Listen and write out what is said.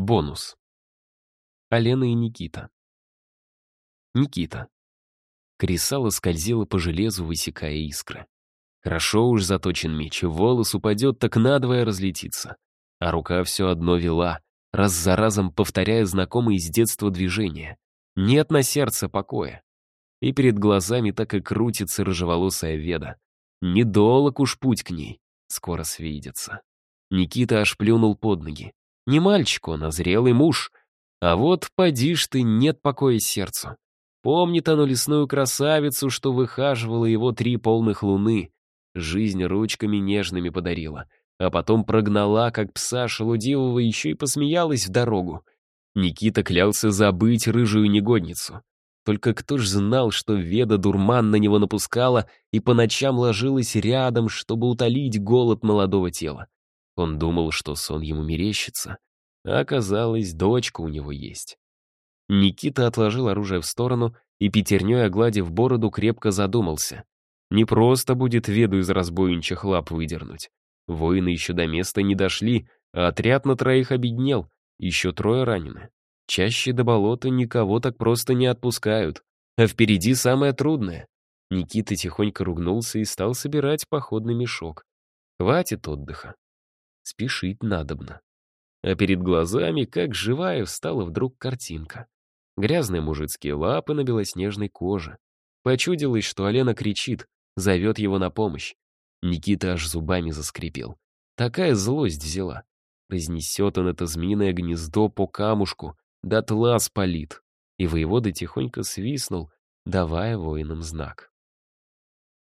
Бонус. Алена и Никита. Никита. Кресало скользило по железу, высекая искры. Хорошо уж заточен меч, волос упадет, так надвое разлетится. А рука все одно вела, раз за разом повторяя знакомые с детства движения. Нет на сердце покоя. И перед глазами так и крутится рыжеволосая веда. Недолг уж путь к ней, скоро свидится. Никита аж плюнул под ноги. Не мальчик он, а зрелый муж. А вот, поди ты, нет покоя сердцу. Помнит оно лесную красавицу, что выхаживала его три полных луны. Жизнь ручками нежными подарила, а потом прогнала, как пса шелудивого, еще и посмеялась в дорогу. Никита клялся забыть рыжую негодницу. Только кто ж знал, что Веда дурман на него напускала и по ночам ложилась рядом, чтобы утолить голод молодого тела. Он думал, что сон ему мерещится, а оказалось, дочка у него есть. Никита отложил оружие в сторону и, пятерней огладив бороду, крепко задумался. Не просто будет Веду из разбойничьих лап выдернуть. Воины еще до места не дошли, а отряд на троих обеднел, еще трое ранены. Чаще до болота никого так просто не отпускают, а впереди самое трудное. Никита тихонько ругнулся и стал собирать походный мешок. Хватит отдыха. Спешить надобно. А перед глазами, как живая, встала вдруг картинка. Грязные мужицкие лапы на белоснежной коже. Почудилось, что Алена кричит, зовет его на помощь. Никита аж зубами заскрипел. Такая злость взяла. Разнесет он это змеиное гнездо по камушку, дотла спалит. И воевода тихонько свистнул, давая воинам знак.